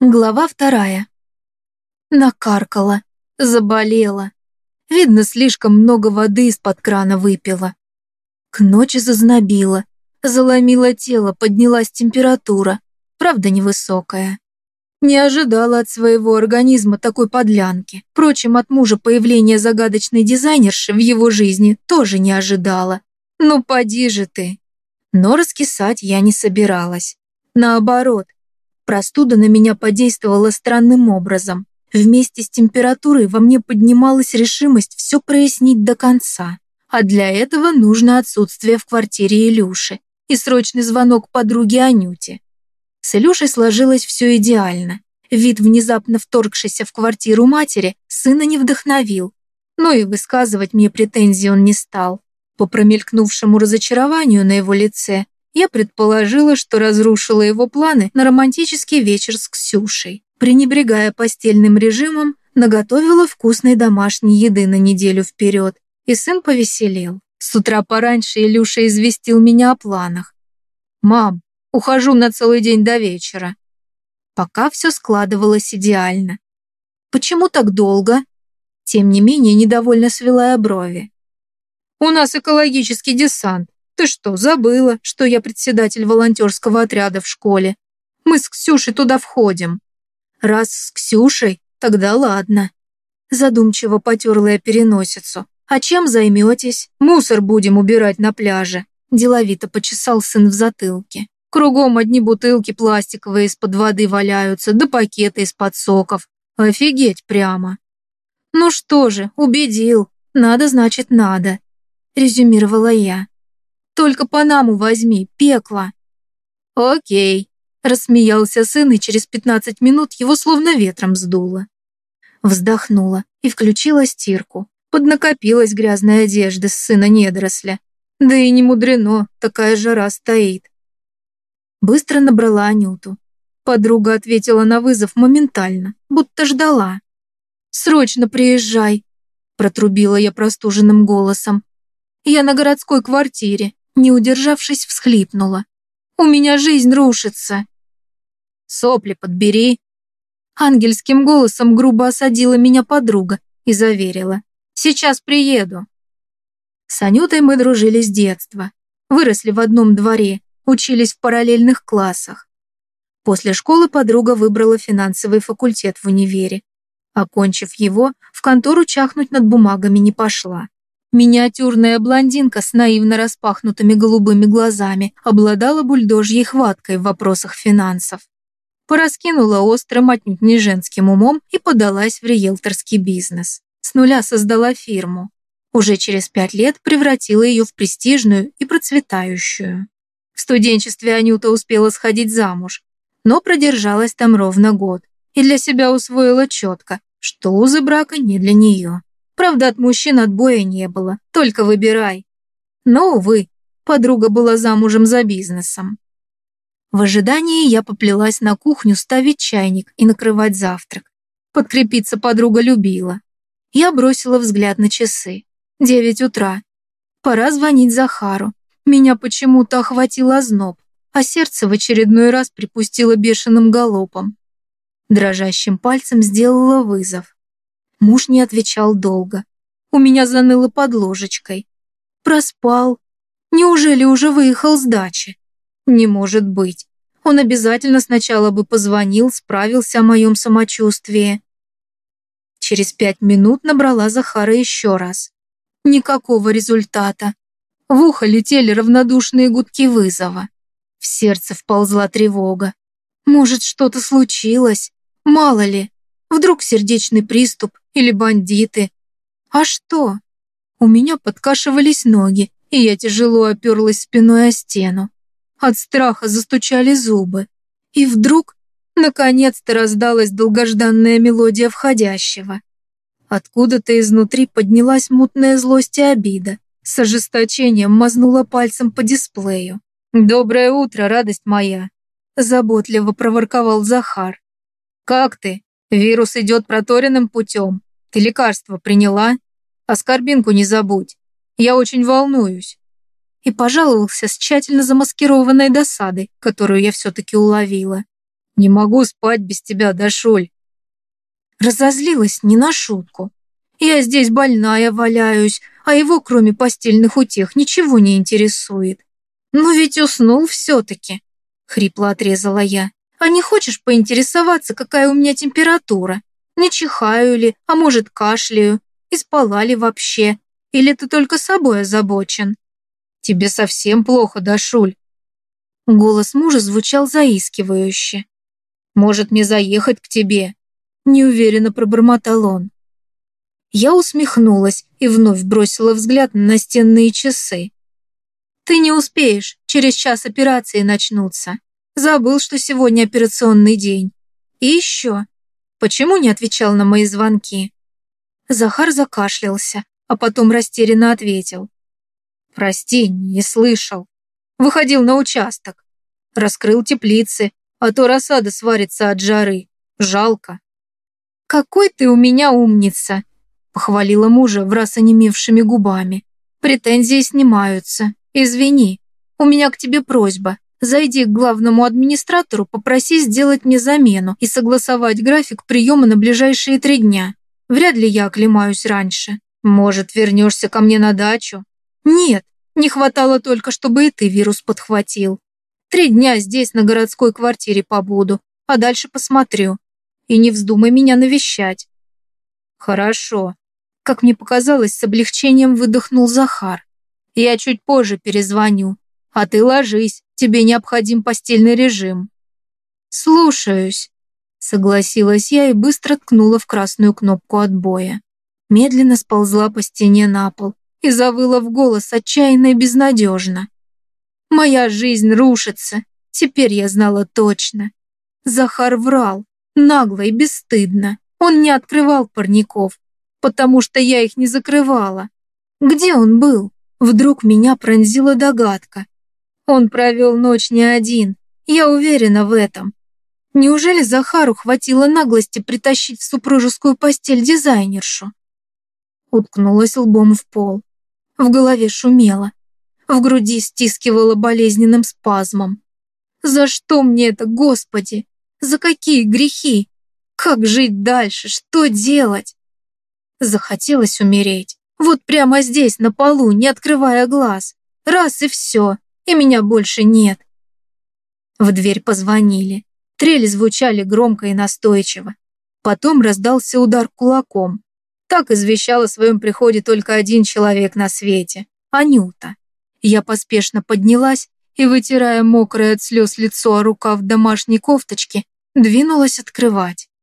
Глава вторая. Накаркала, заболела. Видно, слишком много воды из-под крана выпила. К ночи зазнобила, заломила тело, поднялась температура, правда невысокая. Не ожидала от своего организма такой подлянки. Впрочем, от мужа появления загадочной дизайнерши в его жизни тоже не ожидала. Ну, поди же ты. Но раскисать я не собиралась. Наоборот, Простуда на меня подействовала странным образом. Вместе с температурой во мне поднималась решимость все прояснить до конца. А для этого нужно отсутствие в квартире Илюши и срочный звонок подруге Анюте. С Илюшей сложилось все идеально. Вид внезапно вторгшийся в квартиру матери сына не вдохновил. Но и высказывать мне претензии он не стал. По промелькнувшему разочарованию на его лице я предположила, что разрушила его планы на романтический вечер с Ксюшей. Пренебрегая постельным режимом, наготовила вкусной домашней еды на неделю вперед, и сын повеселел. С утра пораньше Илюша известил меня о планах. «Мам, ухожу на целый день до вечера». Пока все складывалось идеально. «Почему так долго?» Тем не менее, недовольно свела я брови. «У нас экологический десант. Ты что, забыла, что я председатель волонтерского отряда в школе? Мы с Ксюшей туда входим. Раз с Ксюшей, тогда ладно. Задумчиво потерла я переносицу. А чем займетесь? Мусор будем убирать на пляже. Деловито почесал сын в затылке. Кругом одни бутылки пластиковые из-под воды валяются, да пакеты из-под соков. Офигеть прямо. Ну что же, убедил. Надо, значит, надо. Резюмировала я. Только Панаму возьми, пекло». «Окей», – рассмеялся сын, и через 15 минут его словно ветром сдуло. Вздохнула и включила стирку. Поднакопилась грязная одежда с сына недоросля. Да и не мудрено, такая жара стоит. Быстро набрала Анюту. Подруга ответила на вызов моментально, будто ждала. «Срочно приезжай», – протрубила я простуженным голосом. «Я на городской квартире не удержавшись, всхлипнула. «У меня жизнь рушится!» «Сопли подбери!» Ангельским голосом грубо осадила меня подруга и заверила. «Сейчас приеду!» С Анютой мы дружили с детства. Выросли в одном дворе, учились в параллельных классах. После школы подруга выбрала финансовый факультет в универе. Окончив его, в контору чахнуть над бумагами не пошла. Миниатюрная блондинка с наивно распахнутыми голубыми глазами обладала бульдожьей хваткой в вопросах финансов. Пораскинула острым, отнюдь не женским умом и подалась в риэлторский бизнес. С нуля создала фирму. Уже через пять лет превратила ее в престижную и процветающую. В студенчестве Анюта успела сходить замуж, но продержалась там ровно год и для себя усвоила четко, что узы брака не для нее. Правда, от мужчин отбоя не было, только выбирай. Но, увы, подруга была замужем за бизнесом. В ожидании я поплелась на кухню ставить чайник и накрывать завтрак. Подкрепиться подруга любила. Я бросила взгляд на часы. Девять утра. Пора звонить Захару. Меня почему-то охватил озноб, а сердце в очередной раз припустило бешеным галопом. Дрожащим пальцем сделала вызов. Муж не отвечал долго. У меня заныло под ложечкой. Проспал. Неужели уже выехал с дачи? Не может быть. Он обязательно сначала бы позвонил, справился о моем самочувствии. Через пять минут набрала Захара еще раз. Никакого результата. В ухо летели равнодушные гудки вызова. В сердце вползла тревога. Может, что-то случилось? Мало ли. Вдруг сердечный приступ или бандиты. А что? У меня подкашивались ноги, и я тяжело оперлась спиной о стену. От страха застучали зубы. И вдруг, наконец-то раздалась долгожданная мелодия входящего. Откуда-то изнутри поднялась мутная злость и обида. С ожесточением мазнула пальцем по дисплею. «Доброе утро, радость моя!» Заботливо проворковал Захар. «Как ты?» Вирус идет проторенным путем. Ты лекарство приняла? Аскорбинку не забудь. Я очень волнуюсь. И пожаловался с тщательно замаскированной досадой, которую я все-таки уловила. Не могу спать без тебя, Дашуль. Разозлилась не на шутку. Я здесь больная валяюсь, а его, кроме постельных утех, ничего не интересует. Но ведь уснул все-таки, хрипло отрезала я. А не хочешь поинтересоваться, какая у меня температура? Не чихаю ли, а может кашляю? И спала ли вообще? Или ты только собой озабочен? Тебе совсем плохо, Дашуль. Голос мужа звучал заискивающе. Может, мне заехать к тебе? Неуверенно пробормотал он. Я усмехнулась и вновь бросила взгляд на настенные часы. «Ты не успеешь, через час операции начнутся. Забыл, что сегодня операционный день. И еще, почему не отвечал на мои звонки?» Захар закашлялся, а потом растерянно ответил. «Прости, не слышал. Выходил на участок. Раскрыл теплицы, а то рассада сварится от жары. Жалко». «Какой ты у меня умница!» похвалила мужа в раз онемевшими губами. «Претензии снимаются. Извини. У меня к тебе просьба. Зайди к главному администратору, попроси сделать мне замену и согласовать график приема на ближайшие три дня. Вряд ли я оклемаюсь раньше. Может, вернешься ко мне на дачу? Нет, не хватало только, чтобы и ты вирус подхватил. Три дня здесь на городской квартире побуду, а дальше посмотрю. И не вздумай меня навещать. Хорошо, как мне показалось, с облегчением выдохнул Захар. «Я чуть позже перезвоню. А ты ложись, тебе необходим постельный режим». «Слушаюсь», — согласилась я и быстро ткнула в красную кнопку отбоя. Медленно сползла по стене на пол и завыла в голос отчаянно и безнадежно. «Моя жизнь рушится, теперь я знала точно». Захар врал, нагло и бесстыдно. Он не открывал парников, потому что я их не закрывала. Где он был? Вдруг меня пронзила догадка. Он провел ночь не один, я уверена в этом. Неужели Захару хватило наглости притащить в супружескую постель дизайнершу? Уткнулась лбом в пол. В голове шумело. В груди стискивало болезненным спазмом. За что мне это, Господи? За какие грехи? Как жить дальше? Что делать? Захотелось умереть. Вот прямо здесь, на полу, не открывая глаз. Раз и все, и меня больше нет. В дверь позвонили. Трели звучали громко и настойчиво. Потом раздался удар кулаком. Так извещал о своем приходе только один человек на свете – Анюта. Я поспешно поднялась и, вытирая мокрое от слез лицо о рукав домашней кофточки, двинулась открывать.